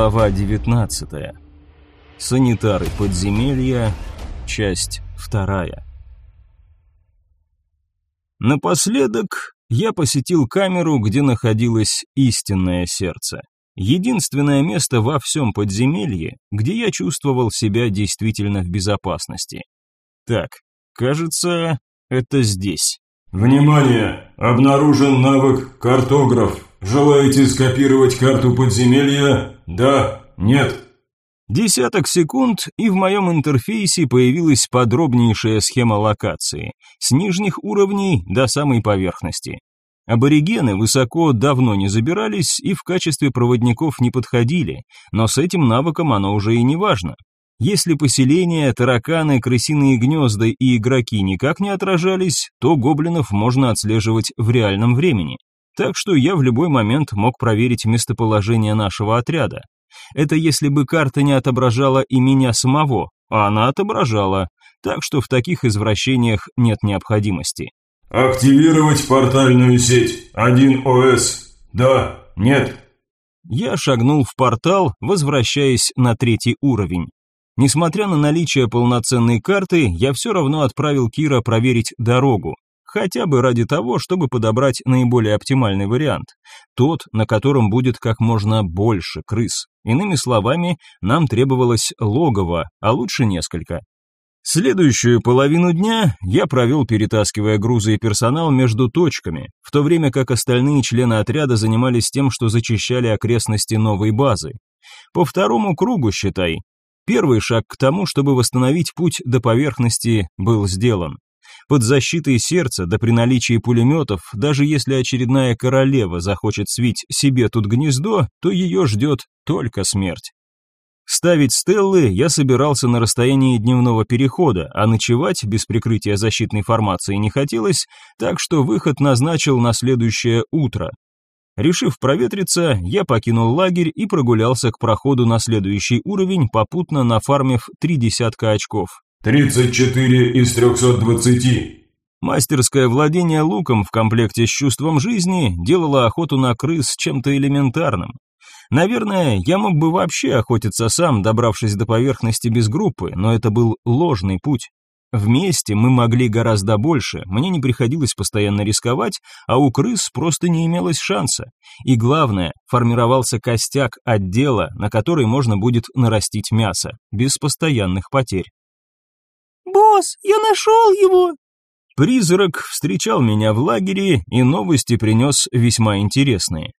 Глава 19. Санитары подземелья. Часть 2. Напоследок я посетил камеру, где находилось истинное сердце. Единственное место во всем подземелье, где я чувствовал себя действительно в безопасности. Так, кажется, это здесь. Внимание! Обнаружен навык «Картограф» Желаете скопировать карту подземелья? Да? Нет?» Десяток секунд, и в моем интерфейсе появилась подробнейшая схема локации, с нижних уровней до самой поверхности. Аборигены высоко давно не забирались и в качестве проводников не подходили, но с этим навыком оно уже и не важно. Если поселения, тараканы, крысиные гнезда и игроки никак не отражались, то гоблинов можно отслеживать в реальном времени так что я в любой момент мог проверить местоположение нашего отряда. Это если бы карта не отображала и меня самого, а она отображала, так что в таких извращениях нет необходимости. «Активировать портальную сеть. 1ОС. Да. Нет». Я шагнул в портал, возвращаясь на третий уровень. Несмотря на наличие полноценной карты, я все равно отправил Кира проверить дорогу хотя бы ради того, чтобы подобрать наиболее оптимальный вариант, тот, на котором будет как можно больше крыс. Иными словами, нам требовалось логово, а лучше несколько. Следующую половину дня я провел, перетаскивая грузы и персонал между точками, в то время как остальные члены отряда занимались тем, что зачищали окрестности новой базы. По второму кругу, считай, первый шаг к тому, чтобы восстановить путь до поверхности, был сделан. Под защитой сердца, да при наличии пулеметов, даже если очередная королева захочет свить себе тут гнездо, то ее ждет только смерть. Ставить стеллы я собирался на расстоянии дневного перехода, а ночевать без прикрытия защитной формации не хотелось, так что выход назначил на следующее утро. Решив проветриться, я покинул лагерь и прогулялся к проходу на следующий уровень, попутно нафармив три десятка очков. «Тридцать четыре из трехсот двадцати». Мастерское владение луком в комплекте с чувством жизни делало охоту на крыс чем-то элементарным. Наверное, я мог бы вообще охотиться сам, добравшись до поверхности без группы, но это был ложный путь. Вместе мы могли гораздо больше, мне не приходилось постоянно рисковать, а у крыс просто не имелось шанса. И главное, формировался костяк отдела, на который можно будет нарастить мясо, без постоянных потерь. Босс, я нашел его!» Призрак встречал меня в лагере и новости принес весьма интересные.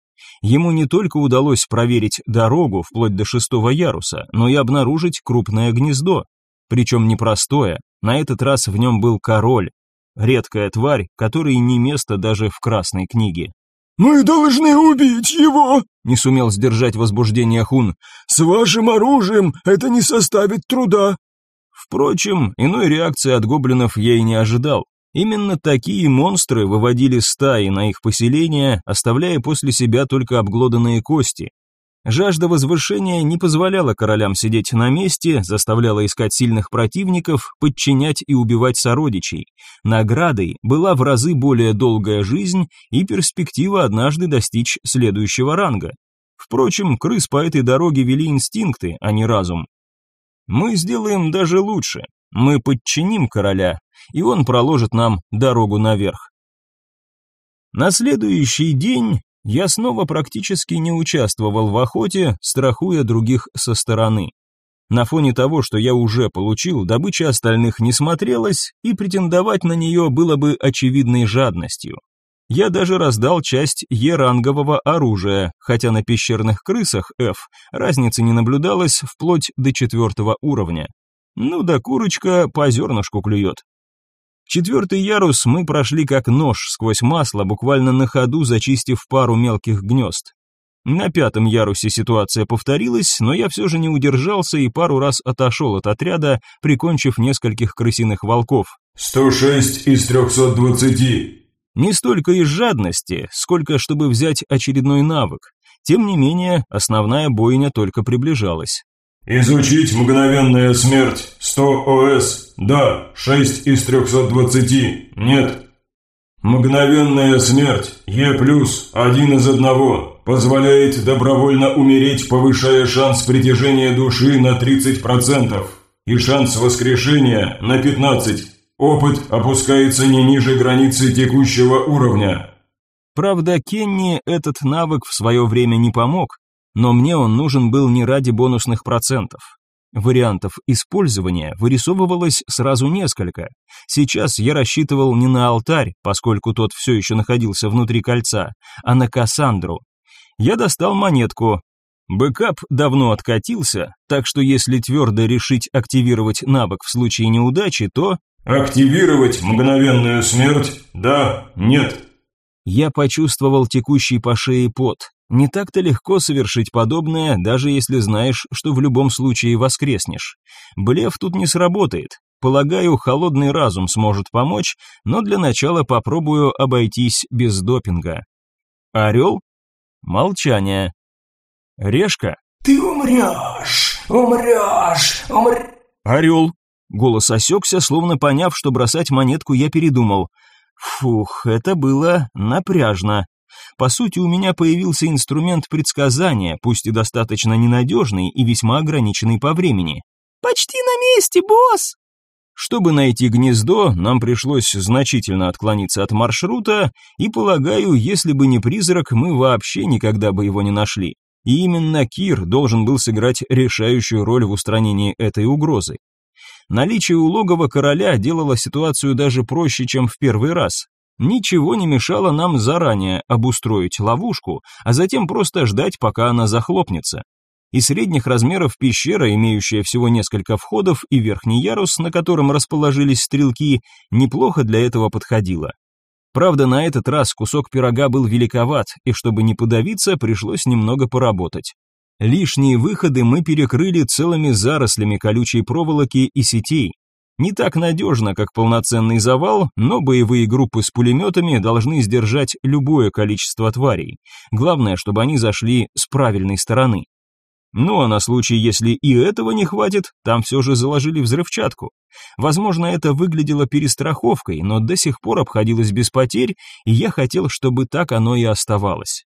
Ему не только удалось проверить дорогу вплоть до шестого яруса, но и обнаружить крупное гнездо. Причем непростое, на этот раз в нем был король. Редкая тварь, которой не место даже в красной книге. «Мы должны убить его!» — не сумел сдержать возбуждение Хун. «С вашим оружием это не составит труда. Впрочем, иной реакции от гоблинов я и не ожидал. Именно такие монстры выводили стаи на их поселения, оставляя после себя только обглоданные кости. Жажда возвышения не позволяла королям сидеть на месте, заставляла искать сильных противников, подчинять и убивать сородичей. Наградой была в разы более долгая жизнь и перспектива однажды достичь следующего ранга. Впрочем, крыс по этой дороге вели инстинкты, а не разум. Мы сделаем даже лучше. Мы подчиним короля, и он проложит нам дорогу наверх. На следующий день я снова практически не участвовал в охоте, страхуя других со стороны. На фоне того, что я уже получил, добыча остальных не смотрелась, и претендовать на нее было бы очевидной жадностью. Я даже раздал часть Е-рангового оружия, хотя на пещерных крысах F разницы не наблюдалось вплоть до четвертого уровня. Ну да курочка по зернышку клюет. Четвертый ярус мы прошли как нож сквозь масло, буквально на ходу зачистив пару мелких гнезд. На пятом ярусе ситуация повторилась, но я все же не удержался и пару раз отошел от отряда, прикончив нескольких крысиных волков. «106 из 320», не столько из жадности, сколько чтобы взять очередной навык. Тем не менее, основная бойня только приближалась. «Изучить мгновенная смерть. 100 ОС. Да, 6 из 320. Нет». «Мгновенная смерть. Е+, плюс один из одного. Позволяет добровольно умереть, повышая шанс притяжения души на 30% и шанс воскрешения на 15%. Опыт опускается не ниже границы текущего уровня. Правда, Кенни этот навык в свое время не помог, но мне он нужен был не ради бонусных процентов. Вариантов использования вырисовывалось сразу несколько. Сейчас я рассчитывал не на алтарь, поскольку тот все еще находился внутри кольца, а на Кассандру. Я достал монетку. Бэкап давно откатился, так что если твердо решить активировать навык в случае неудачи, то Активировать мгновенную смерть? Да, нет. Я почувствовал текущий по шее пот. Не так-то легко совершить подобное, даже если знаешь, что в любом случае воскреснешь. Блеф тут не сработает. Полагаю, холодный разум сможет помочь, но для начала попробую обойтись без допинга. Орел? Молчание. Решка? Ты умрешь, умрешь, умр... Орел, Голос осекся, словно поняв, что бросать монетку я передумал. Фух, это было напряжно. По сути, у меня появился инструмент предсказания, пусть и достаточно ненадежный и весьма ограниченный по времени. «Почти на месте, босс!» Чтобы найти гнездо, нам пришлось значительно отклониться от маршрута, и, полагаю, если бы не призрак, мы вообще никогда бы его не нашли. И именно Кир должен был сыграть решающую роль в устранении этой угрозы. Наличие улогова короля делало ситуацию даже проще, чем в первый раз. Ничего не мешало нам заранее обустроить ловушку, а затем просто ждать, пока она захлопнется. И средних размеров пещера, имеющая всего несколько входов, и верхний ярус, на котором расположились стрелки, неплохо для этого подходила. Правда, на этот раз кусок пирога был великоват, и чтобы не подавиться, пришлось немного поработать. Лишние выходы мы перекрыли целыми зарослями колючей проволоки и сетей. Не так надежно, как полноценный завал, но боевые группы с пулеметами должны сдержать любое количество тварей. Главное, чтобы они зашли с правильной стороны. Ну а на случай, если и этого не хватит, там все же заложили взрывчатку. Возможно, это выглядело перестраховкой, но до сих пор обходилось без потерь, и я хотел, чтобы так оно и оставалось.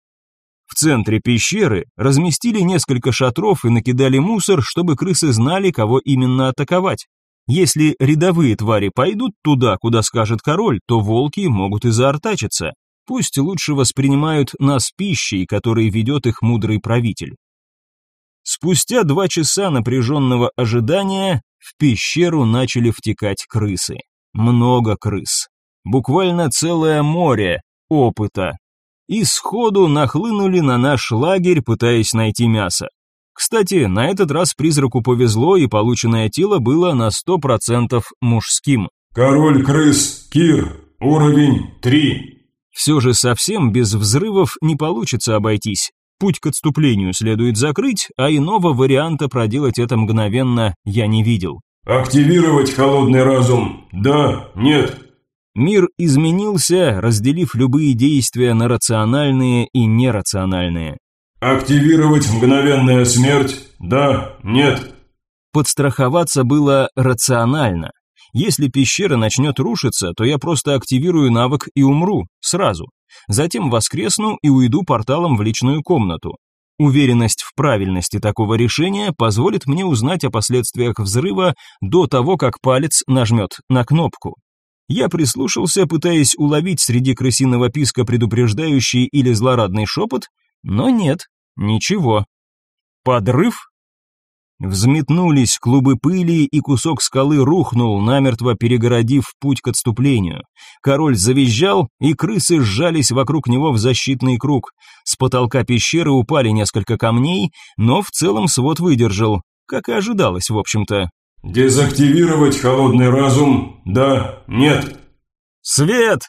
В центре пещеры разместили несколько шатров и накидали мусор, чтобы крысы знали, кого именно атаковать. Если рядовые твари пойдут туда, куда скажет король, то волки могут и заортачиться. Пусть лучше воспринимают нас пищей, которой ведет их мудрый правитель. Спустя два часа напряженного ожидания в пещеру начали втекать крысы. Много крыс. Буквально целое море опыта, и сходу нахлынули на наш лагерь, пытаясь найти мясо. Кстати, на этот раз призраку повезло, и полученное тело было на 100% мужским. «Король крыс, Кир, уровень 3». Все же совсем без взрывов не получится обойтись. Путь к отступлению следует закрыть, а иного варианта проделать это мгновенно я не видел. «Активировать холодный разум? Да? Нет? Мир изменился, разделив любые действия на рациональные и нерациональные. «Активировать мгновенная смерть? Да, нет». Подстраховаться было рационально. Если пещера начнет рушиться, то я просто активирую навык и умру, сразу. Затем воскресну и уйду порталом в личную комнату. Уверенность в правильности такого решения позволит мне узнать о последствиях взрыва до того, как палец нажмет на кнопку. Я прислушался, пытаясь уловить среди крысиного писка предупреждающий или злорадный шепот, но нет, ничего. Подрыв? Взметнулись клубы пыли, и кусок скалы рухнул, намертво перегородив путь к отступлению. Король завизжал, и крысы сжались вокруг него в защитный круг. С потолка пещеры упали несколько камней, но в целом свод выдержал, как и ожидалось, в общем-то. Дезактивировать холодный разум? Да, нет. Свет!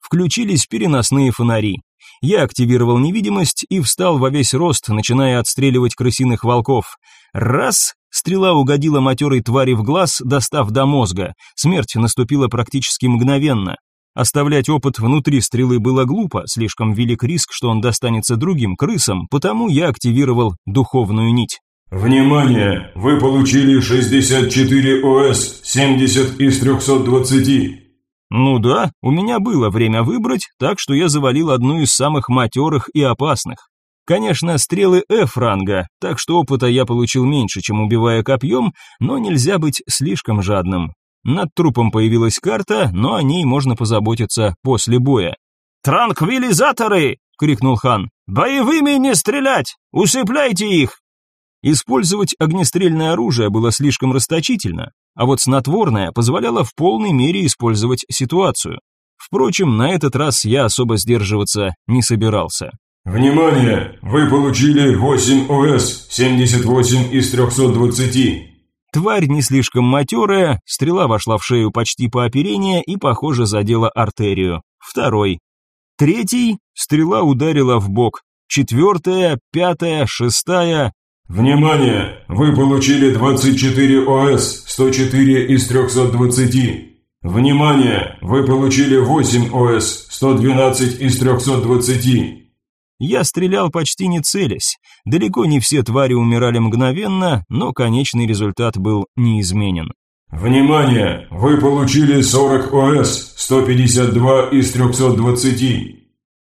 Включились переносные фонари. Я активировал невидимость и встал во весь рост, начиная отстреливать крысиных волков. Раз, Стрела угодила матерой твари в глаз, достав до мозга. Смерть наступила практически мгновенно. Оставлять опыт внутри стрелы было глупо, слишком велик риск, что он достанется другим крысам, потому я активировал духовную нить. Внимание! Вы получили 64 ОС, 70 из 320. Ну да, у меня было время выбрать, так что я завалил одну из самых матерых и опасных. Конечно, стрелы F-ранга, так что опыта я получил меньше, чем убивая копьем, но нельзя быть слишком жадным. Над трупом появилась карта, но о ней можно позаботиться после боя. «Транквилизаторы!» — крикнул хан. «Боевыми не стрелять! Усыпляйте их! Использовать огнестрельное оружие было слишком расточительно, а вот снотворное позволяло в полной мере использовать ситуацию. Впрочем, на этот раз я особо сдерживаться не собирался. «Внимание! Вы получили 8 ОС, 78 из 320!» Тварь не слишком матерая, стрела вошла в шею почти по оперению и, похоже, задела артерию. Второй. Третий. Стрела ударила в бок. Четвертая, пятая, шестая, Внимание! Вы получили 24 ОС, 104 из 320. Внимание! Вы получили 8 ОС, 112 из 320. Я стрелял почти не целясь. Далеко не все твари умирали мгновенно, но конечный результат был неизменен. Внимание! Вы получили 40 ОС, 152 из 320.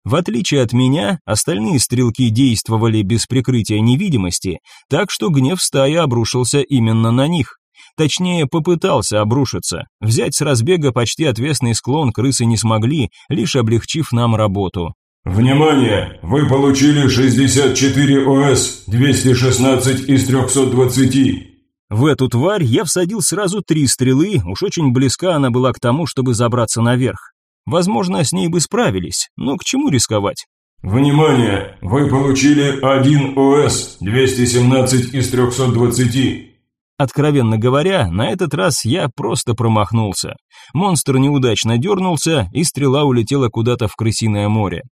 В отличие от меня, остальные стрелки действовали без прикрытия невидимости, так что гнев стаи обрушился именно на них. Точнее, попытался обрушиться. Взять с разбега почти отвесный склон крысы не смогли, лишь облегчив нам работу. Внимание! Вы получили 64 ОС, 216 из 320. В эту тварь я всадил сразу три стрелы, уж очень близка она была к тому, чтобы забраться наверх. Возможно, с ней бы справились, но к чему рисковать? Внимание! Вы получили один ОС 217 из 320. Откровенно говоря, на этот раз я просто промахнулся. Монстр неудачно дернулся, и стрела улетела куда-то в крысиное море.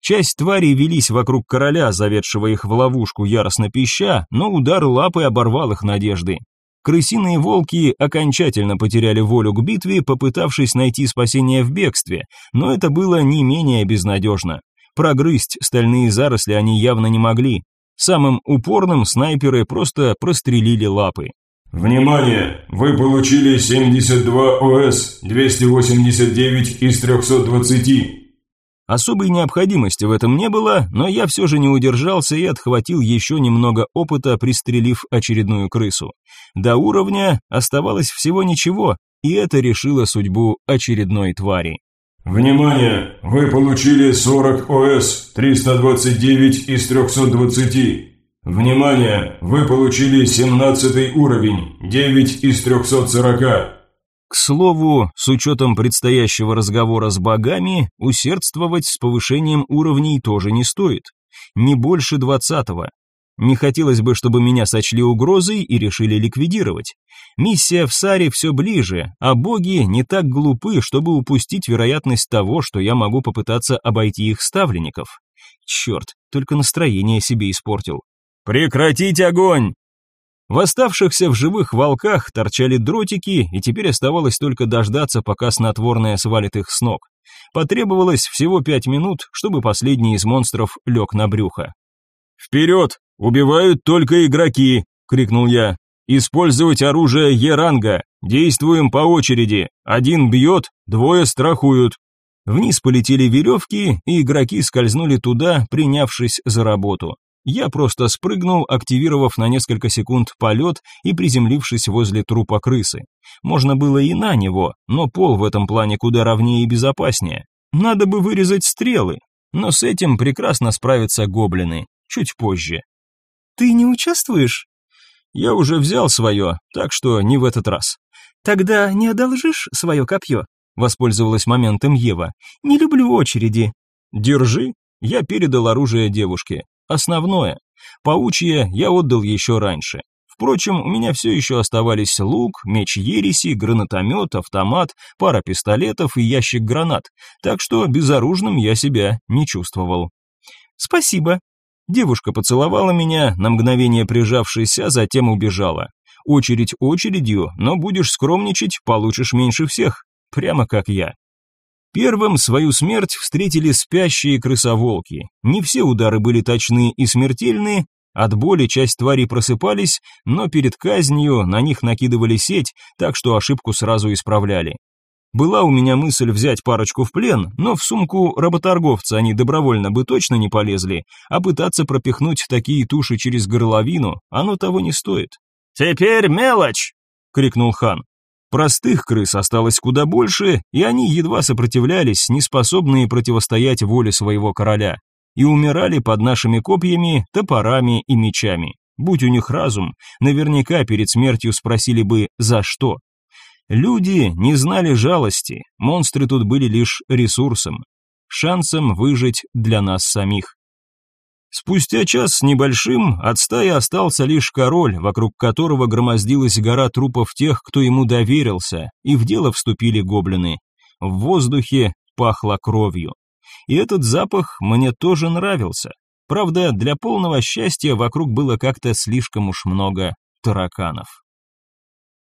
Часть тварей велись вокруг короля, заведшего их в ловушку яростно пища, но удар лапы оборвал их надежды. Крысиные волки окончательно потеряли волю к битве, попытавшись найти спасение в бегстве, но это было не менее безнадежно. Прогрызть стальные заросли они явно не могли. Самым упорным снайперы просто прострелили лапы. Внимание! Вы получили 72 ОС, 289 из 320. Особой необходимости в этом не было, но я все же не удержался и отхватил еще немного опыта, пристрелив очередную крысу. До уровня оставалось всего ничего, и это решило судьбу очередной твари. Внимание! Вы получили 40 ОС, 329 из 320. Внимание! Вы получили 17 уровень, 9 из 340. К слову, с учетом предстоящего разговора с богами, усердствовать с повышением уровней тоже не стоит. Не больше двадцатого. Не хотелось бы, чтобы меня сочли угрозой и решили ликвидировать. Миссия в Саре все ближе, а боги не так глупы, чтобы упустить вероятность того, что я могу попытаться обойти их ставленников. Черт, только настроение себе испортил. «Прекратить огонь!» В оставшихся в живых волках торчали дротики, и теперь оставалось только дождаться, пока снотворное свалит их с ног. Потребовалось всего пять минут, чтобы последний из монстров лег на брюхо. «Вперед! Убивают только игроки!» — крикнул я. «Использовать оружие Е-ранга! Действуем по очереди! Один бьет, двое страхуют!» Вниз полетели веревки, и игроки скользнули туда, принявшись за работу. Я просто спрыгнул, активировав на несколько секунд полет и приземлившись возле трупа крысы. Можно было и на него, но пол в этом плане куда ровнее и безопаснее. Надо бы вырезать стрелы, но с этим прекрасно справятся гоблины, чуть позже. «Ты не участвуешь?» «Я уже взял свое, так что не в этот раз». «Тогда не одолжишь свое копье?» воспользовалась моментом Ева. «Не люблю очереди». «Держи». Я передал оружие девушке. Основное. Паучье я отдал еще раньше. Впрочем, у меня все еще оставались лук, меч ереси, гранатомет, автомат, пара пистолетов и ящик гранат, так что безоружным я себя не чувствовал. «Спасибо». Девушка поцеловала меня, на мгновение прижавшись, а затем убежала. «Очередь очередью, но будешь скромничать, получишь меньше всех». Прямо как я. Первым свою смерть встретили спящие крысоволки. Не все удары были точны и смертельные, от боли часть тварей просыпались, но перед казнью на них накидывали сеть, так что ошибку сразу исправляли. Была у меня мысль взять парочку в плен, но в сумку работорговца они добровольно бы точно не полезли, а пытаться пропихнуть такие туши через горловину, оно того не стоит. «Теперь мелочь!» — крикнул хан. Простых крыс осталось куда больше, и они едва сопротивлялись, неспособные противостоять воле своего короля, и умирали под нашими копьями, топорами и мечами. Будь у них разум, наверняка перед смертью спросили бы «за что?». Люди не знали жалости, монстры тут были лишь ресурсом, шансом выжить для нас самих. Спустя час с небольшим от стаи остался лишь король, вокруг которого громоздилась гора трупов тех, кто ему доверился, и в дело вступили гоблины. В воздухе пахло кровью. И этот запах мне тоже нравился. Правда, для полного счастья вокруг было как-то слишком уж много тараканов.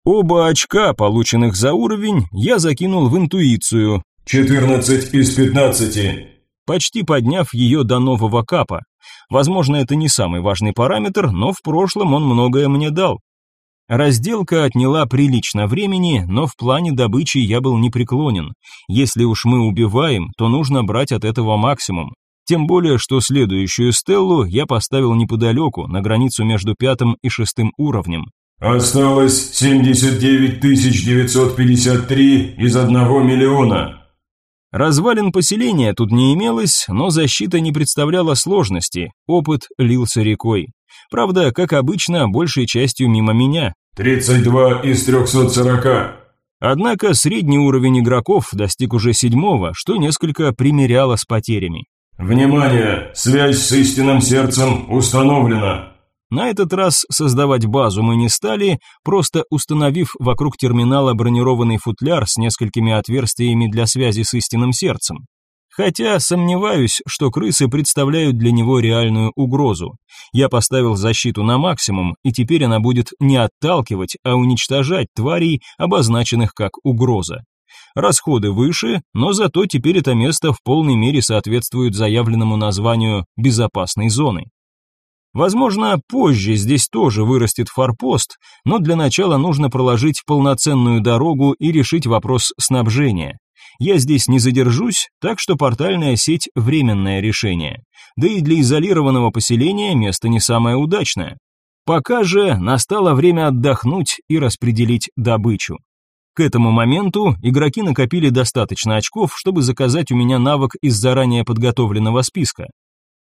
Оба очка, полученных за уровень, я закинул в интуицию. 14 из 15 почти подняв ее до нового капа. Возможно, это не самый важный параметр, но в прошлом он многое мне дал. Разделка отняла прилично времени, но в плане добычи я был непреклонен. Если уж мы убиваем, то нужно брать от этого максимум. Тем более, что следующую стеллу я поставил неподалеку, на границу между пятым и шестым уровнем. Осталось 79 953 из одного миллиона. Развалин поселения тут не имелось, но защита не представляла сложности, опыт лился рекой. Правда, как обычно, большей частью мимо меня. 32 из 340. Однако средний уровень игроков достиг уже седьмого, что несколько примеряло с потерями. Внимание! Связь с истинным сердцем установлена. На этот раз создавать базу мы не стали, просто установив вокруг терминала бронированный футляр с несколькими отверстиями для связи с истинным сердцем. Хотя сомневаюсь, что крысы представляют для него реальную угрозу. Я поставил защиту на максимум, и теперь она будет не отталкивать, а уничтожать тварей, обозначенных как угроза. Расходы выше, но зато теперь это место в полной мере соответствует заявленному названию «безопасной зоны». Возможно, позже здесь тоже вырастет форпост, но для начала нужно проложить полноценную дорогу и решить вопрос снабжения. Я здесь не задержусь, так что портальная сеть – временное решение. Да и для изолированного поселения место не самое удачное. Пока же настало время отдохнуть и распределить добычу. К этому моменту игроки накопили достаточно очков, чтобы заказать у меня навык из заранее подготовленного списка.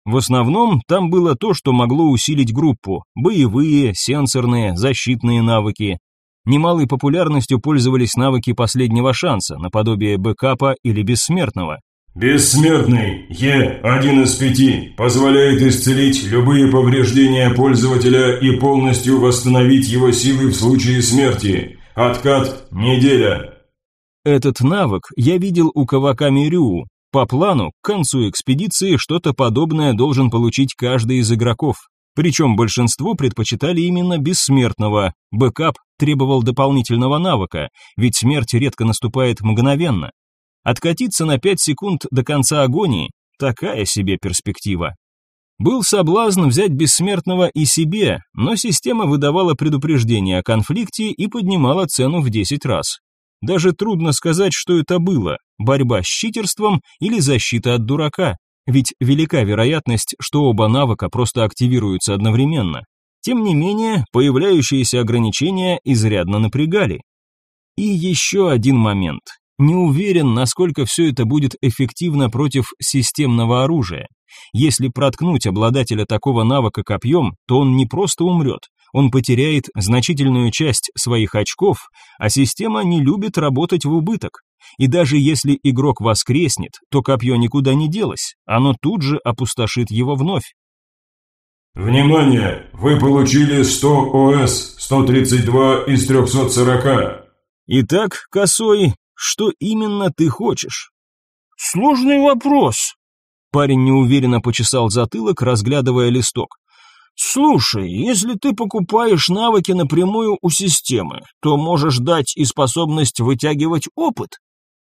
В основном там было то, что могло усилить группу – боевые, сенсорные, защитные навыки. Немалой популярностью пользовались навыки последнего шанса, наподобие бэкапа или бессмертного. Бессмертный Е, один из пяти, позволяет исцелить любые повреждения пользователя и полностью восстановить его силы в случае смерти. Откат – неделя. Этот навык я видел у Каваками Рю. По плану, к концу экспедиции что-то подобное должен получить каждый из игроков. Причем большинство предпочитали именно бессмертного. Бэкап требовал дополнительного навыка, ведь смерть редко наступает мгновенно. Откатиться на 5 секунд до конца агонии – такая себе перспектива. Был соблазн взять бессмертного и себе, но система выдавала предупреждение о конфликте и поднимала цену в 10 раз. Даже трудно сказать, что это было борьба с читерством или защита от дурака, ведь велика вероятность, что оба навыка просто активируются одновременно. Тем не менее, появляющиеся ограничения изрядно напрягали. И еще один момент. Не уверен, насколько все это будет эффективно против системного оружия. Если проткнуть обладателя такого навыка копьем, то он не просто умрет, он потеряет значительную часть своих очков, а система не любит работать в убыток. И даже если игрок воскреснет, то копье никуда не делось, оно тут же опустошит его вновь. Внимание! Вы получили 100 ОС, 132 из 340. Итак, Косой, что именно ты хочешь? Сложный вопрос. Парень неуверенно почесал затылок, разглядывая листок. Слушай, если ты покупаешь навыки напрямую у системы, то можешь дать и способность вытягивать опыт.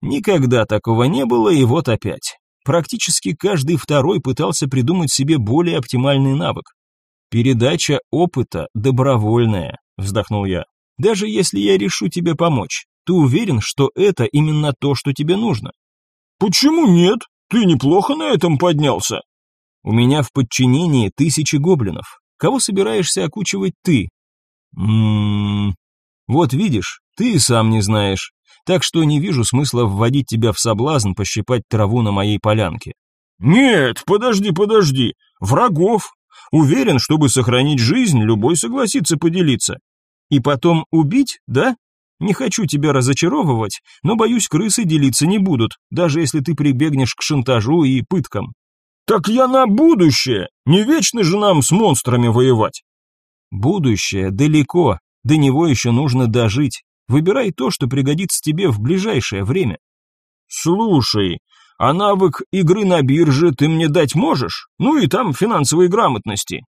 Никогда такого не было, и вот опять. Практически каждый второй пытался придумать себе более оптимальный навык. «Передача опыта добровольная», — вздохнул я. «Даже если я решу тебе помочь, ты уверен, что это именно то, что тебе нужно?» «Почему нет? Ты неплохо на этом поднялся». «У меня в подчинении тысячи гоблинов. Кого собираешься окучивать ты?» «М-м-м... Вот видишь, ты и сам не знаешь так что не вижу смысла вводить тебя в соблазн пощипать траву на моей полянке. Нет, подожди, подожди. Врагов. Уверен, чтобы сохранить жизнь, любой согласится поделиться. И потом убить, да? Не хочу тебя разочаровывать, но боюсь, крысы делиться не будут, даже если ты прибегнешь к шантажу и пыткам. Так я на будущее. Не вечно же нам с монстрами воевать. Будущее далеко, до него еще нужно дожить. Выбирай то, что пригодится тебе в ближайшее время». «Слушай, а навык игры на бирже ты мне дать можешь? Ну и там финансовой грамотности».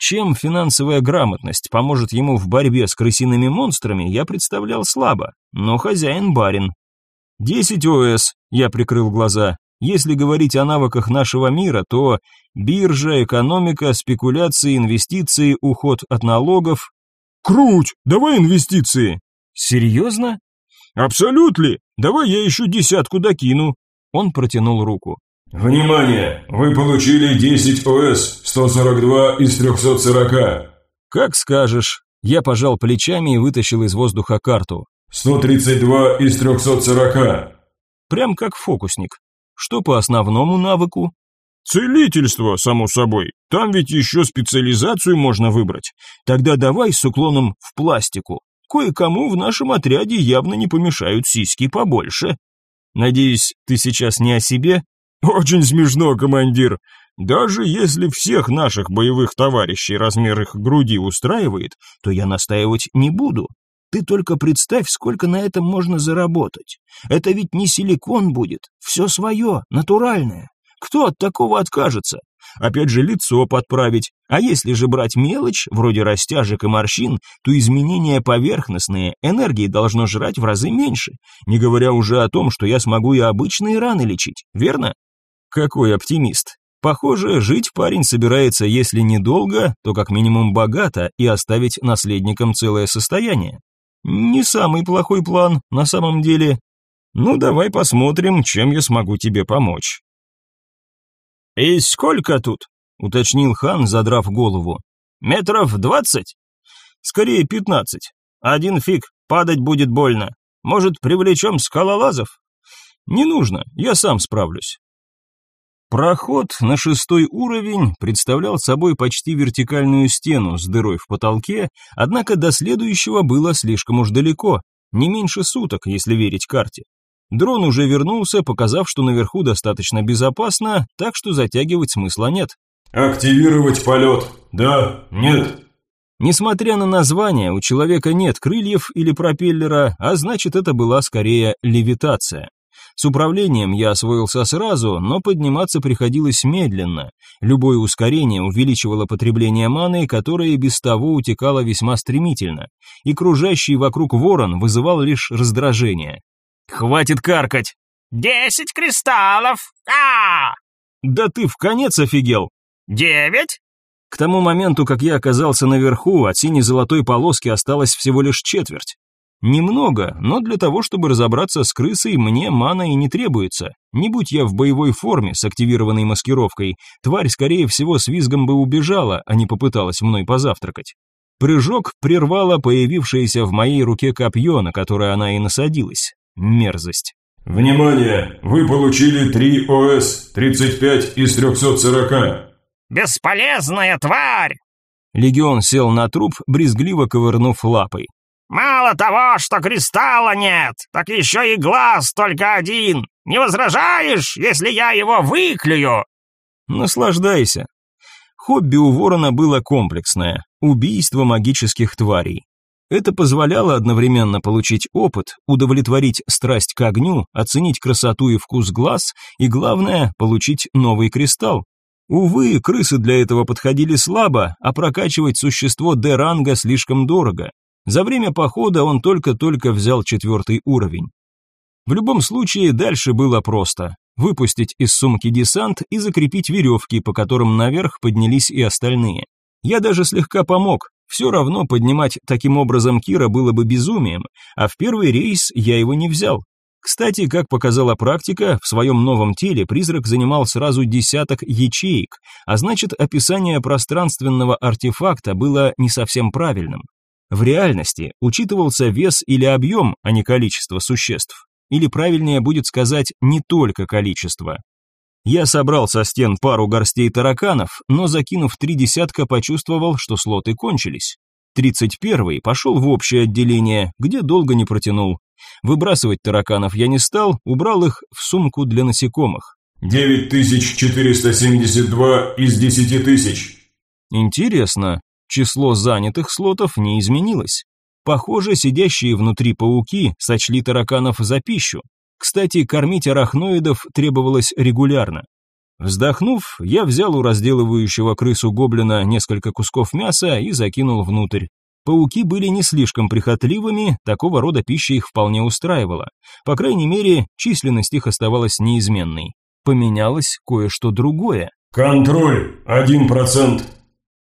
Чем финансовая грамотность поможет ему в борьбе с крысиными монстрами, я представлял слабо, но хозяин барин. «Десять ОС», — я прикрыл глаза. «Если говорить о навыках нашего мира, то биржа, экономика, спекуляции, инвестиции, уход от налогов». «Круть! Давай инвестиции!» Серьезно? Абсолютно. Давай я еще десятку докину. Он протянул руку. Внимание! Вы получили 10 ОС, 142 из 340. Как скажешь. Я пожал плечами и вытащил из воздуха карту. 132 из 340. Прям как фокусник. Что по основному навыку? Целительство, само собой. Там ведь еще специализацию можно выбрать. Тогда давай с уклоном в пластику. Кое-кому в нашем отряде явно не помешают сиськи побольше. Надеюсь, ты сейчас не о себе? Очень смешно, командир. Даже если всех наших боевых товарищей размер их груди устраивает, то я настаивать не буду. Ты только представь, сколько на этом можно заработать. Это ведь не силикон будет, все свое, натуральное. Кто от такого откажется? опять же лицо подправить. А если же брать мелочь, вроде растяжек и морщин, то изменения поверхностные, энергии должно жрать в разы меньше, не говоря уже о том, что я смогу и обычные раны лечить, верно? Какой оптимист. Похоже, жить парень собирается, если недолго, то как минимум богато и оставить наследникам целое состояние. Не самый плохой план, на самом деле. Ну, давай посмотрим, чем я смогу тебе помочь. «И сколько тут?» — уточнил хан, задрав голову. «Метров двадцать?» «Скорее пятнадцать. Один фиг, падать будет больно. Может, привлечем скалолазов?» «Не нужно, я сам справлюсь». Проход на шестой уровень представлял собой почти вертикальную стену с дырой в потолке, однако до следующего было слишком уж далеко, не меньше суток, если верить карте. Дрон уже вернулся, показав, что наверху достаточно безопасно, так что затягивать смысла нет. «Активировать полет. Да, нет». Несмотря на название, у человека нет крыльев или пропеллера, а значит это была скорее левитация. С управлением я освоился сразу, но подниматься приходилось медленно. Любое ускорение увеличивало потребление маны, которое без того утекало весьма стремительно. И кружащий вокруг ворон вызывал лишь раздражение. «Хватит каркать!» «Десять кристаллов! а «Да ты в конец офигел!» «Девять?» К тому моменту, как я оказался наверху, от синей-золотой полоски осталось всего лишь четверть. Немного, но для того, чтобы разобраться с крысой, мне мана и не требуется. Не будь я в боевой форме с активированной маскировкой, тварь, скорее всего, с визгом бы убежала, а не попыталась мной позавтракать. Прыжок прервало появившееся в моей руке копье, на которое она и насадилась. Мерзость. Внимание! Вы получили 3 ОС, 35 из 340. Бесполезная тварь! Легион сел на труп, брезгливо ковырнув лапой. «Мало того, что кристалла нет, так еще и глаз только один. Не возражаешь, если я его выклюю?» «Наслаждайся». Хобби у ворона было комплексное – убийство магических тварей. Это позволяло одновременно получить опыт, удовлетворить страсть к огню, оценить красоту и вкус глаз и, главное, получить новый кристалл. Увы, крысы для этого подходили слабо, а прокачивать существо Д-ранга слишком дорого. За время похода он только-только взял четвертый уровень. В любом случае, дальше было просто. Выпустить из сумки десант и закрепить веревки, по которым наверх поднялись и остальные. Я даже слегка помог, все равно поднимать таким образом Кира было бы безумием, а в первый рейс я его не взял. Кстати, как показала практика, в своем новом теле призрак занимал сразу десяток ячеек, а значит, описание пространственного артефакта было не совсем правильным. В реальности учитывался вес или объем, а не количество существ. Или правильнее будет сказать не только количество, я собрал со стен пару горстей тараканов, но закинув три десятка, почувствовал, что слоты кончились. Тридцать первый пошел в общее отделение, где долго не протянул. Выбрасывать тараканов я не стал, убрал их в сумку для насекомых. 9472 из 10 тысяч. Интересно, число занятых слотов не изменилось. Похоже, сидящие внутри пауки сочли тараканов за пищу, кстати, кормить арахноидов требовалось регулярно. Вздохнув, я взял у разделывающего крысу гоблина несколько кусков мяса и закинул внутрь. Пауки были не слишком прихотливыми, такого рода пища их вполне устраивала. По крайней мере, численность их оставалась неизменной. Поменялось кое-что другое. «Контроль, один процент».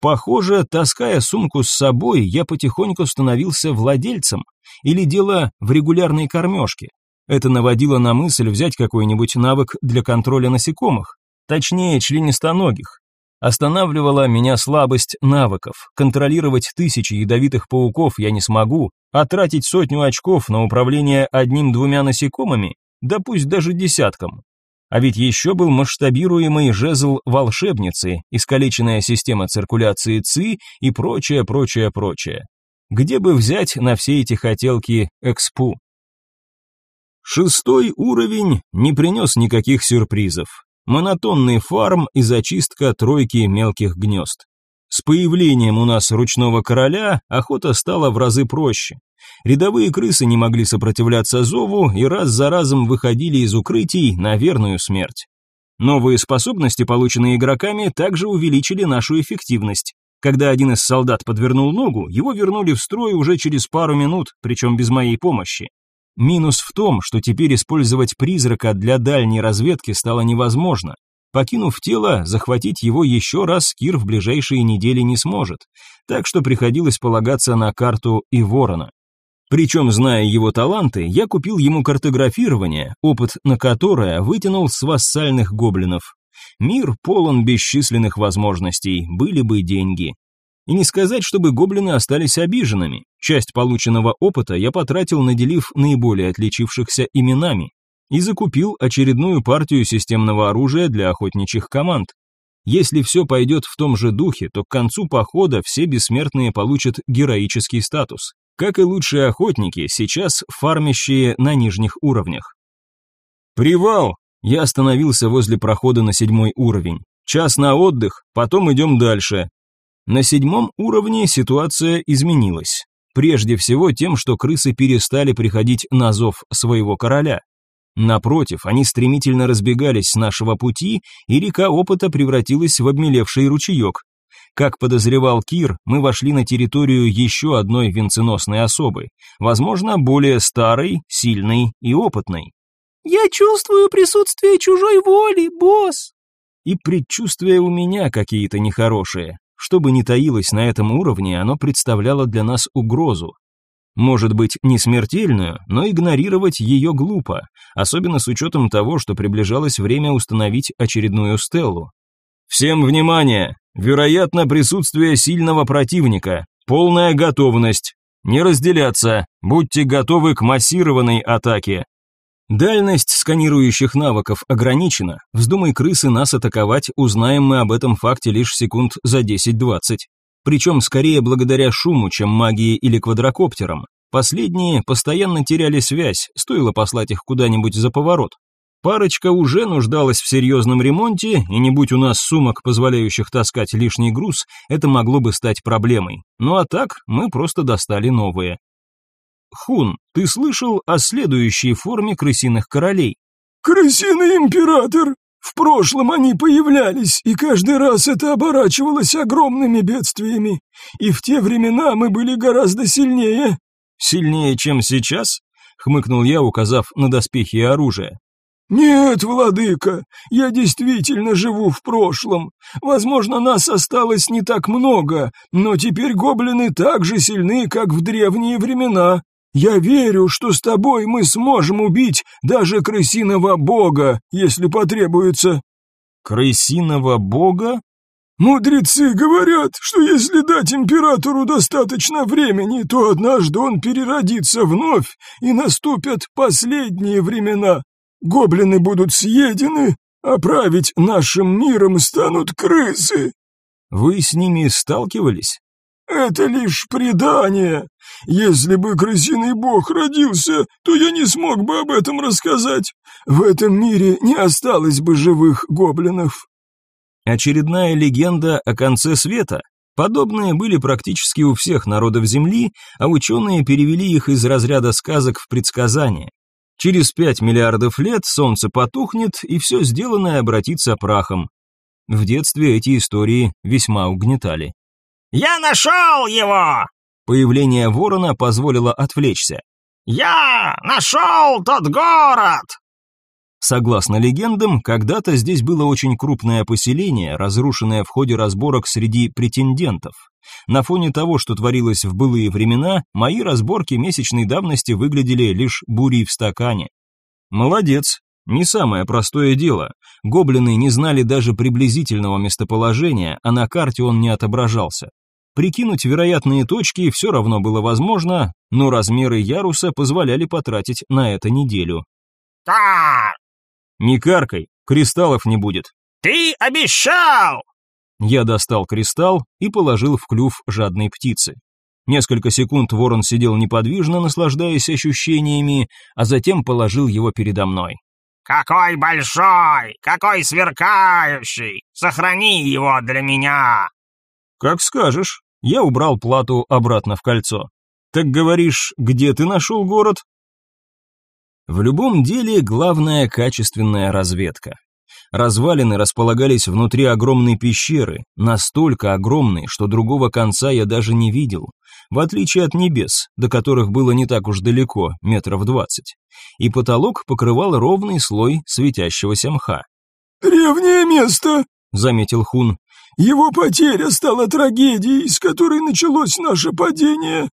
Похоже, таская сумку с собой, я потихоньку становился владельцем. Или дело в регулярной кормежке. Это наводило на мысль взять какой-нибудь навык для контроля насекомых, точнее, членистоногих. Останавливала меня слабость навыков. Контролировать тысячи ядовитых пауков я не смогу, а тратить сотню очков на управление одним-двумя насекомыми, да пусть даже десятком. А ведь еще был масштабируемый жезл волшебницы, искалеченная система циркуляции ЦИ и прочее, прочее, прочее. Где бы взять на все эти хотелки экспу? Шестой уровень не принес никаких сюрпризов. Монотонный фарм и зачистка тройки мелких гнезд. С появлением у нас ручного короля охота стала в разы проще. Рядовые крысы не могли сопротивляться зову и раз за разом выходили из укрытий на верную смерть. Новые способности, полученные игроками, также увеличили нашу эффективность. Когда один из солдат подвернул ногу, его вернули в строй уже через пару минут, причем без моей помощи. Минус в том, что теперь использовать призрака для дальней разведки стало невозможно. Покинув тело, захватить его еще раз Кир в ближайшие недели не сможет, так что приходилось полагаться на карту и ворона. Причем, зная его таланты, я купил ему картографирование, опыт на которое вытянул с вассальных гоблинов. Мир полон бесчисленных возможностей, были бы деньги. И не сказать, чтобы гоблины остались обиженными. Часть полученного опыта я потратил, наделив наиболее отличившихся именами, и закупил очередную партию системного оружия для охотничьих команд. Если все пойдет в том же духе, то к концу похода все бессмертные получат героический статус, как и лучшие охотники, сейчас фармящие на нижних уровнях. «Привал!» Я остановился возле прохода на седьмой уровень. «Час на отдых, потом идем дальше. На седьмом уровне ситуация изменилась. Прежде всего тем, что крысы перестали приходить на зов своего короля. Напротив, они стремительно разбегались с нашего пути, и река опыта превратилась в обмелевший ручеек. Как подозревал Кир, мы вошли на территорию еще одной венценосной особы, возможно, более старой, сильной и опытной. «Я чувствую присутствие чужой воли, босс!» И предчувствия у меня какие-то нехорошие. Что бы ни таилось на этом уровне, оно представляло для нас угрозу. Может быть, не смертельную, но игнорировать ее глупо, особенно с учетом того, что приближалось время установить очередную стеллу. «Всем внимание! Вероятно, присутствие сильного противника. Полная готовность. Не разделяться. Будьте готовы к массированной атаке. Дальность сканирующих навыков ограничена. Вздумай крысы нас атаковать, узнаем мы об этом факте лишь секунд за 10-20. Причем скорее благодаря шуму, чем магии или квадрокоптерам. Последние постоянно теряли связь, стоило послать их куда-нибудь за поворот. Парочка уже нуждалась в серьезном ремонте, и не будь у нас сумок, позволяющих таскать лишний груз, это могло бы стать проблемой. Ну а так, мы просто достали новые. Хун, ты слышал о следующей форме крысиных королей? Крысиный император! В прошлом они появлялись, и каждый раз это оборачивалось огромными бедствиями. И в те времена мы были гораздо сильнее. Сильнее, чем сейчас? Хмыкнул я, указав на доспехи и оружие. «Нет, владыка, я действительно живу в прошлом. Возможно, нас осталось не так много, но теперь гоблины так же сильны, как в древние времена. Я верю, что с тобой мы сможем убить даже крысиного бога, если потребуется». «Крысиного бога?» «Мудрецы говорят, что если дать императору достаточно времени, то однажды он переродится вновь, и наступят последние времена. Гоблины будут съедены, а править нашим миром станут крысы». «Вы с ними сталкивались?» Это лишь предание. Если бы крысиный бог родился, то я не смог бы об этом рассказать. В этом мире не осталось бы живых гоблинов. Очередная легенда о конце света. Подобные были практически у всех народов Земли, а ученые перевели их из разряда сказок в предсказания. Через пять миллиардов лет солнце потухнет, и все сделанное обратится прахом. В детстве эти истории весьма угнетали. «Я нашел его!» Появление ворона позволило отвлечься. «Я нашел тот город!» Согласно легендам, когда-то здесь было очень крупное поселение, разрушенное в ходе разборок среди претендентов. На фоне того, что творилось в былые времена, мои разборки месячной давности выглядели лишь бурей в стакане. «Молодец», не самое простое дело. Гоблины не знали даже приблизительного местоположения, а на карте он не отображался. Прикинуть вероятные точки все равно было возможно, но размеры яруса позволяли потратить на это неделю. «Та!» «Не каркай, кристаллов не будет». «Ты обещал!» Я достал кристалл и положил в клюв жадной птицы. Несколько секунд ворон сидел неподвижно, наслаждаясь ощущениями, а затем положил его передо мной. «Какой большой! Какой сверкающий! Сохрани его для меня!» «Как скажешь». Я убрал плату обратно в кольцо. «Так говоришь, где ты нашел город?» В любом деле главная качественная разведка. Развалины располагались внутри огромной пещеры, настолько огромной, что другого конца я даже не видел в отличие от небес, до которых было не так уж далеко, метров двадцать, и потолок покрывал ровный слой светящегося мха. «Древнее место», — заметил Хун. «Его потеря стала трагедией, с которой началось наше падение».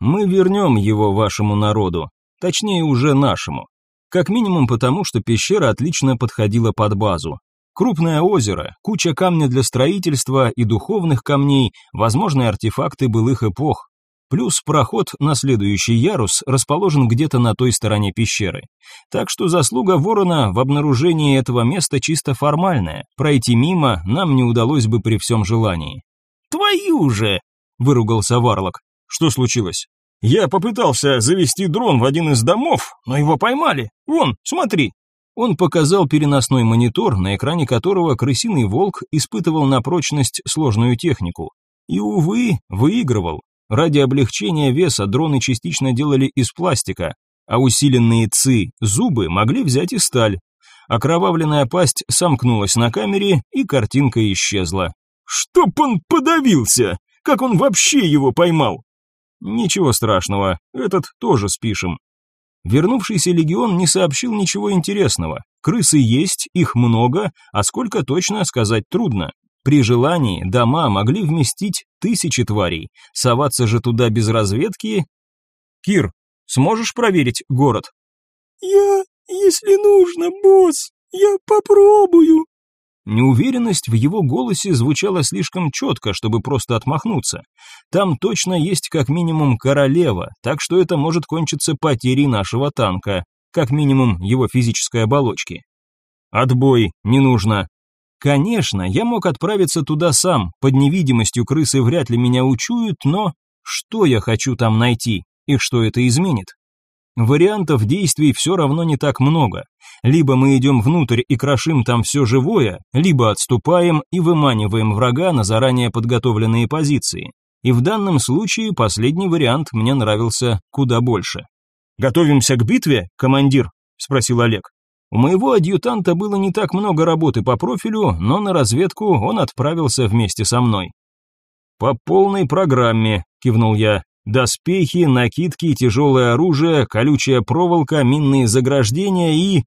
«Мы вернем его вашему народу, точнее уже нашему. Как минимум потому, что пещера отлично подходила под базу, Крупное озеро, куча камня для строительства и духовных камней, возможные артефакты былых эпох. Плюс проход на следующий ярус расположен где-то на той стороне пещеры. Так что заслуга ворона в обнаружении этого места чисто формальная. Пройти мимо нам не удалось бы при всем желании. «Твою же!» – выругался Варлок. «Что случилось?» «Я попытался завести дрон в один из домов, но его поймали. Вон, смотри!» Он показал переносной монитор, на экране которого крысиный волк испытывал на прочность сложную технику. И, увы, выигрывал. Ради облегчения веса дроны частично делали из пластика, а усиленные ци зубы могли взять и сталь. Окровавленная пасть сомкнулась на камере, и картинка исчезла. «Чтоб он подавился! Как он вообще его поймал?» «Ничего страшного, этот тоже спишем». Вернувшийся легион не сообщил ничего интересного. Крысы есть, их много, а сколько точно сказать трудно. При желании дома могли вместить тысячи тварей. Соваться же туда без разведки... Кир, сможешь проверить город? Я, если нужно, босс, я попробую. Неуверенность в его голосе звучала слишком четко, чтобы просто отмахнуться. Там точно есть как минимум королева, так что это может кончиться потерей нашего танка, как минимум его физической оболочки. Отбой, не нужно. Конечно, я мог отправиться туда сам, под невидимостью крысы вряд ли меня учуют, но что я хочу там найти и что это изменит? Вариантов действий все равно не так много. Либо мы идем внутрь и крошим там все живое, либо отступаем и выманиваем врага на заранее подготовленные позиции. И в данном случае последний вариант мне нравился куда больше. «Готовимся к битве, командир?» – спросил Олег. У моего адъютанта было не так много работы по профилю, но на разведку он отправился вместе со мной. «По полной программе», – кивнул я. «Доспехи, накидки, тяжелое оружие, колючая проволока, минные заграждения и...»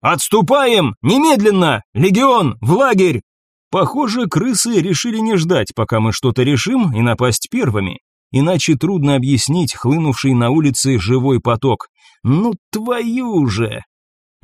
«Отступаем! Немедленно! Легион, в лагерь!» Похоже, крысы решили не ждать, пока мы что-то решим, и напасть первыми. Иначе трудно объяснить хлынувший на улице живой поток. «Ну твою же!»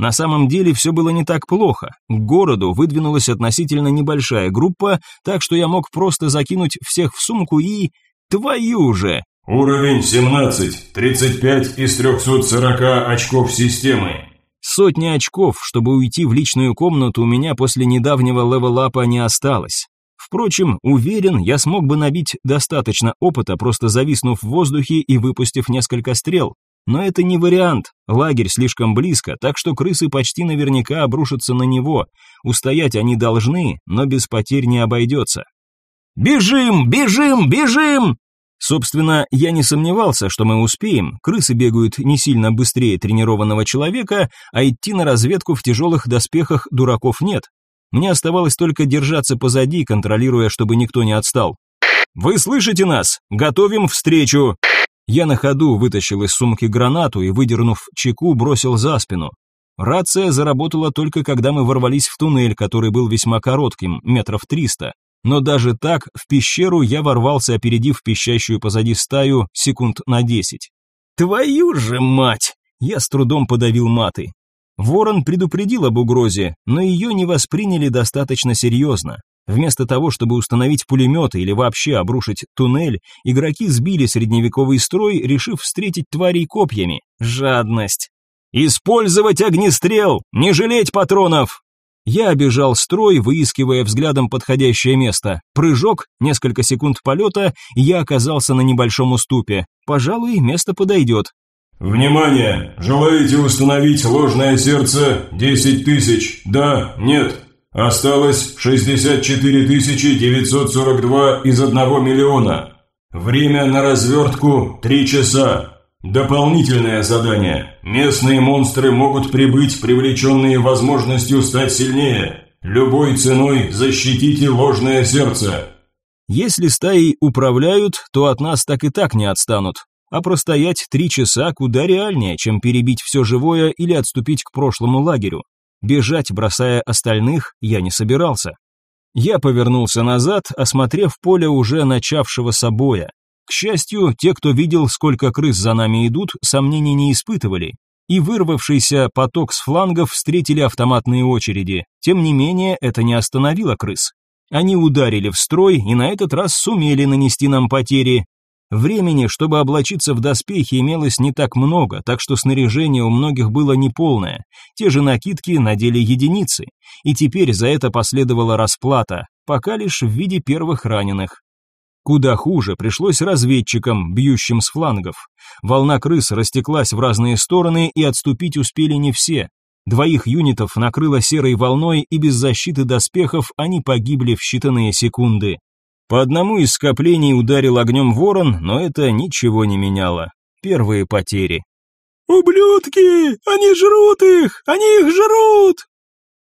На самом деле все было не так плохо. К городу выдвинулась относительно небольшая группа, так что я мог просто закинуть всех в сумку и... Твою же! Уровень 17, 35 из 340 очков системы. Сотни очков, чтобы уйти в личную комнату, у меня после недавнего левелапа не осталось. Впрочем, уверен, я смог бы набить достаточно опыта, просто зависнув в воздухе и выпустив несколько стрел. Но это не вариант, лагерь слишком близко, так что крысы почти наверняка обрушатся на него. Устоять они должны, но без потерь не обойдется. «Бежим, бежим, бежим!» Собственно, я не сомневался, что мы успеем. Крысы бегают не сильно быстрее тренированного человека, а идти на разведку в тяжелых доспехах дураков нет. Мне оставалось только держаться позади, контролируя, чтобы никто не отстал. «Вы слышите нас? Готовим встречу!» Я на ходу вытащил из сумки гранату и, выдернув чеку, бросил за спину. Рация заработала только когда мы ворвались в туннель, который был весьма коротким, метров триста. Но даже так, в пещеру я ворвался, опередив пищащую позади стаю секунд на десять. «Твою же мать!» Я с трудом подавил маты. Ворон предупредил об угрозе, но ее не восприняли достаточно серьезно. Вместо того, чтобы установить пулеметы или вообще обрушить туннель, игроки сбили средневековый строй, решив встретить тварей копьями. Жадность. «Использовать огнестрел! Не жалеть патронов!» Я обежал строй, выискивая взглядом подходящее место. Прыжок, несколько секунд полета, и я оказался на небольшом уступе. Пожалуй, место подойдет. «Внимание! Желаете установить ложное сердце? Десять тысяч? Да? Нет?» Осталось 64 942 из 1 миллиона. Время на развертку 3 часа. Дополнительное задание. Местные монстры могут прибыть, привлеченные возможностью стать сильнее. Любой ценой защитите ложное сердце. Если стаи управляют, то от нас так и так не отстанут. А простоять три часа куда реальнее, чем перебить все живое или отступить к прошлому лагерю. Бежать, бросая остальных, я не собирался. Я повернулся назад, осмотрев поле уже начавшего собоя. К счастью, те, кто видел, сколько крыс за нами идут, сомнений не испытывали, и вырвавшийся поток с флангов встретили автоматные очереди. Тем не менее, это не остановило крыс. Они ударили в строй и на этот раз сумели нанести нам потери, Времени, чтобы облачиться в доспехи, имелось не так много, так что снаряжение у многих было неполное. Те же накидки надели единицы, и теперь за это последовала расплата, пока лишь в виде первых раненых. Куда хуже пришлось разведчикам, бьющим с флангов. Волна крыс растеклась в разные стороны, и отступить успели не все. Двоих юнитов накрыло серой волной, и без защиты доспехов они погибли в считанные секунды. По одному из скоплений ударил огнем ворон, но это ничего не меняло. Первые потери. «Ублюдки! Они жрут их! Они их жрут!»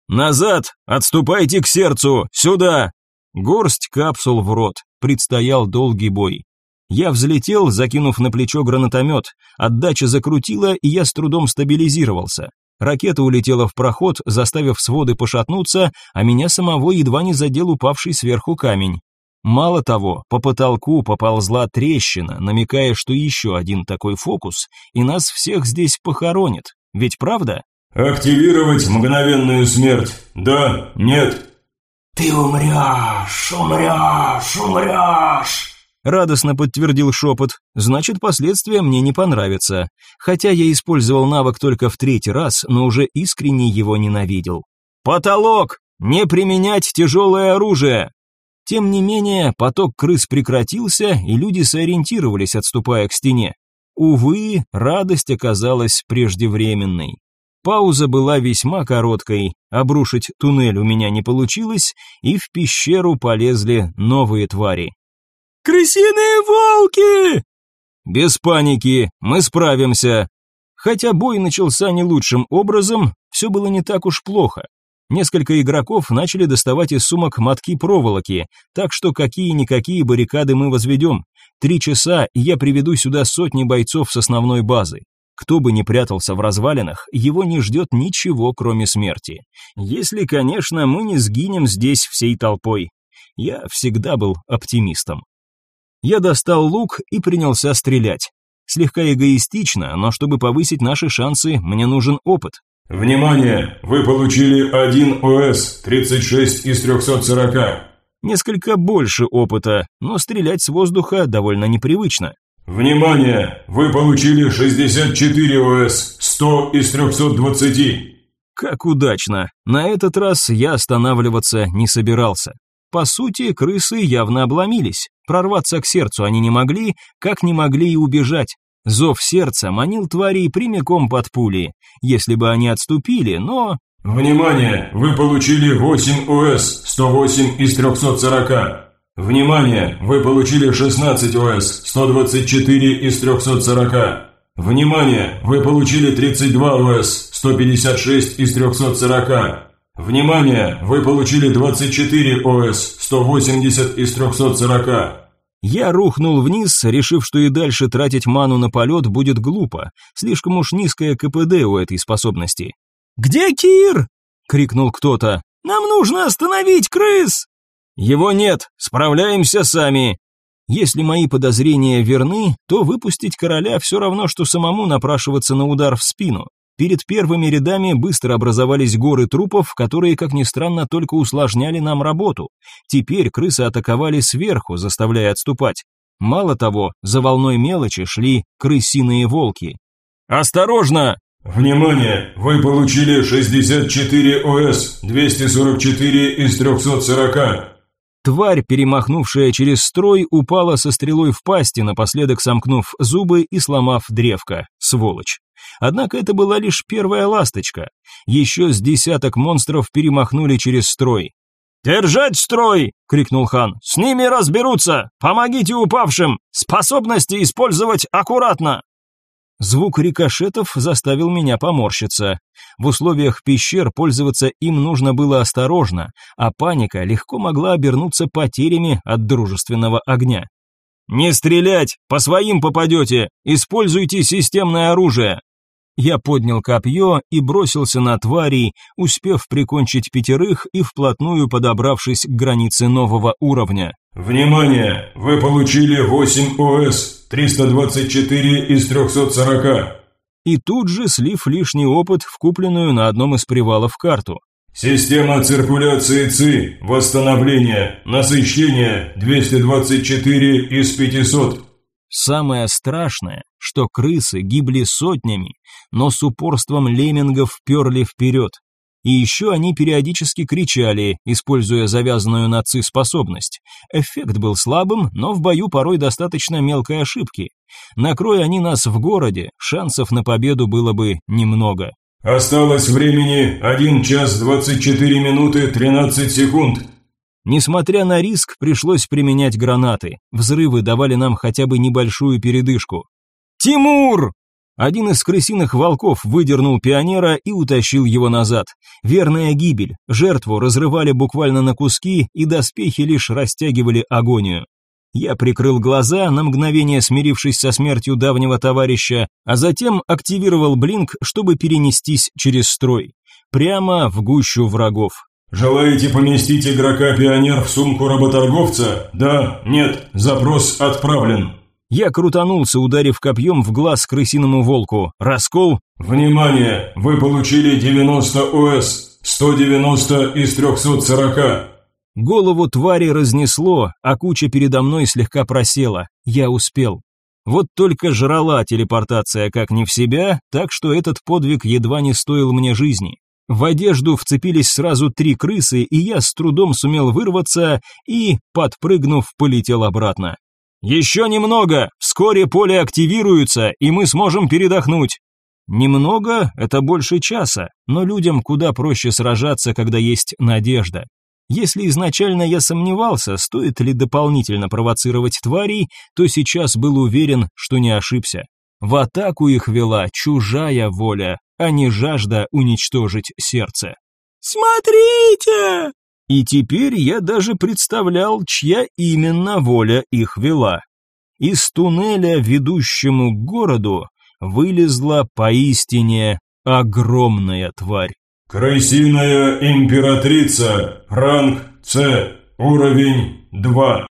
«Назад! Отступайте к сердцу! Сюда!» Горсть капсул в рот. Предстоял долгий бой. Я взлетел, закинув на плечо гранатомет. Отдача закрутила, и я с трудом стабилизировался. Ракета улетела в проход, заставив своды пошатнуться, а меня самого едва не задел упавший сверху камень. Мало того, по потолку поползла трещина, намекая, что еще один такой фокус, и нас всех здесь похоронит. Ведь правда? «Активировать мгновенную смерть. Да, нет». «Ты умрешь, умрешь, умрешь!» Радостно подтвердил шепот. Значит, последствия мне не понравятся. Хотя я использовал навык только в третий раз, но уже искренне его ненавидел. «Потолок! Не применять тяжелое оружие!» Тем не менее, поток крыс прекратился, и люди сориентировались, отступая к стене. Увы, радость оказалась преждевременной. Пауза была весьма короткой, обрушить туннель у меня не получилось, и в пещеру полезли новые твари. «Крысиные волки!» «Без паники, мы справимся!» Хотя бой начался не лучшим образом, все было не так уж плохо. Несколько игроков начали доставать из сумок мотки проволоки, так что какие-никакие баррикады мы возведем. Три часа, и я приведу сюда сотни бойцов с основной базы. Кто бы ни прятался в развалинах, его не ждет ничего, кроме смерти. Если, конечно, мы не сгинем здесь всей толпой. Я всегда был оптимистом. Я достал лук и принялся стрелять. Слегка эгоистично, но чтобы повысить наши шансы, мне нужен опыт. «Внимание! Вы получили один ОС, 36 из 340!» Несколько больше опыта, но стрелять с воздуха довольно непривычно. «Внимание! Вы получили 64 ОС, 100 из 320!» Как удачно! На этот раз я останавливаться не собирался. По сути, крысы явно обломились. Прорваться к сердцу они не могли, как не могли и убежать. Зов сердца манил тварей прямиком под пули. Если бы они отступили, но... Внимание! Вы получили 8 ОС, 108 из 340. Внимание! Вы получили 16 ОС, 124 из 340. Внимание! Вы получили 32 ОС, 156 из 340. Внимание! Вы получили 24 ОС, 180 из 340. Я рухнул вниз, решив, что и дальше тратить ману на полет будет глупо. Слишком уж низкое КПД у этой способности. «Где Кир?» — крикнул кто-то. «Нам нужно остановить крыс!» «Его нет, справляемся сами!» Если мои подозрения верны, то выпустить короля все равно, что самому напрашиваться на удар в спину. Перед первыми рядами быстро образовались горы трупов, которые, как ни странно, только усложняли нам работу. Теперь крысы атаковали сверху, заставляя отступать. Мало того, за волной мелочи шли крысиные волки. «Осторожно!» «Внимание! Вы получили 64 ОС, 244 из 340!» Тварь, перемахнувшая через строй, упала со стрелой в пасти, напоследок сомкнув зубы и сломав древко. Сволочь! Однако это была лишь первая ласточка. Еще с десяток монстров перемахнули через строй. «Держать строй!» — крикнул хан. «С ними разберутся! Помогите упавшим! Способности использовать аккуратно!» Звук рикошетов заставил меня поморщиться. В условиях пещер пользоваться им нужно было осторожно, а паника легко могла обернуться потерями от дружественного огня. «Не стрелять! По своим попадете! Используйте системное оружие!» Я поднял копье и бросился на тварей, успев прикончить пятерых и вплотную подобравшись к границе нового уровня. «Внимание! Вы получили 8 ОС, 324 из 340!» И тут же слив лишний опыт в купленную на одном из привалов карту. «Система циркуляции ЦИ, восстановление, насыщение 224 из 500!» Самое страшное что крысы гибли сотнями, но с упорством леммингов перли вперед. И еще они периодически кричали, используя завязанную на ЦИ способность. Эффект был слабым, но в бою порой достаточно мелкой ошибки. Накрой они нас в городе, шансов на победу было бы немного. «Осталось времени 1 час 24 минуты 13 секунд», Несмотря на риск, пришлось применять гранаты. Взрывы давали нам хотя бы небольшую передышку. «Тимур!» Один из крысиных волков выдернул пионера и утащил его назад. Верная гибель. Жертву разрывали буквально на куски, и доспехи лишь растягивали агонию. Я прикрыл глаза, на мгновение смирившись со смертью давнего товарища, а затем активировал блинк, чтобы перенестись через строй. Прямо в гущу врагов. «Желаете поместить игрока-пионер в сумку работорговца? Да, нет, запрос отправлен». Я крутанулся, ударив копьем в глаз крысиному волку. Раскол. «Внимание! Вы получили 90 ОС, 190 из 340!» Голову твари разнесло, а куча передо мной слегка просела. Я успел. Вот только жрала телепортация как не в себя, так что этот подвиг едва не стоил мне жизни. В одежду вцепились сразу три крысы, и я с трудом сумел вырваться и, подпрыгнув, полетел обратно. «Еще немного, вскоре поле активируется, и мы сможем передохнуть». Немного – это больше часа, но людям куда проще сражаться, когда есть надежда. Если изначально я сомневался, стоит ли дополнительно провоцировать тварей, то сейчас был уверен, что не ошибся. В атаку их вела чужая воля, а не жажда уничтожить сердце. «Смотрите!» И теперь я даже представлял, чья именно воля их вела. Из туннеля, ведущему к городу, вылезла поистине огромная тварь. «Крысиная императрица, ранг С, уровень 2».